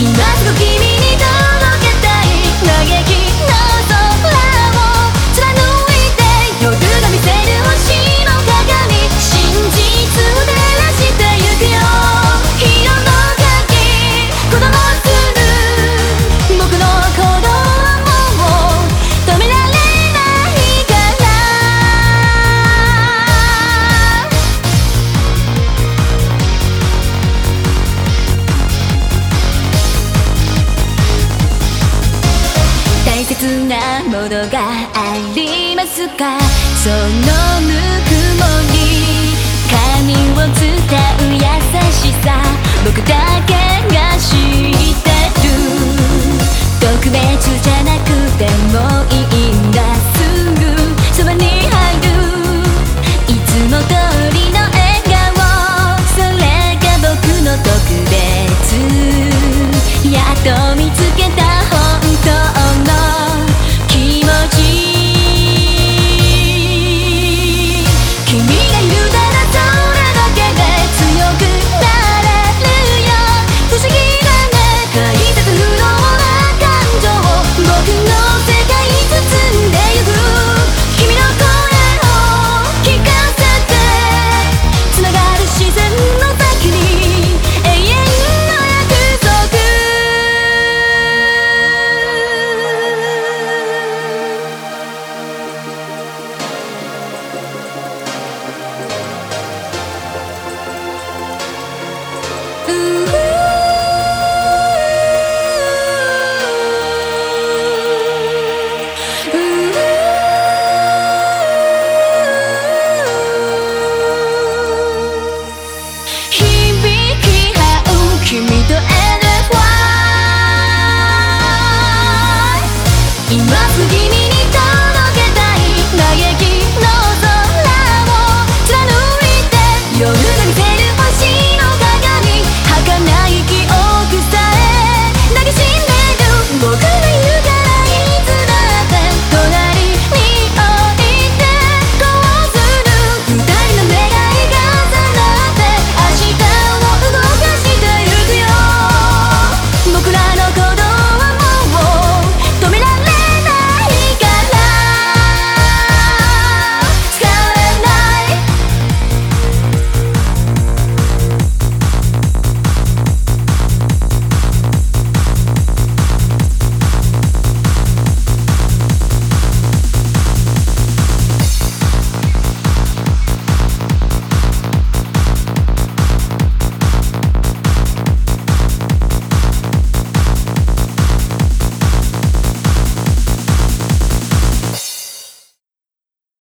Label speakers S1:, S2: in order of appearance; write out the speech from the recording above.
S1: 今すぐ君ことがありますか？そのぬくもり髪を伝う優しさ僕だけが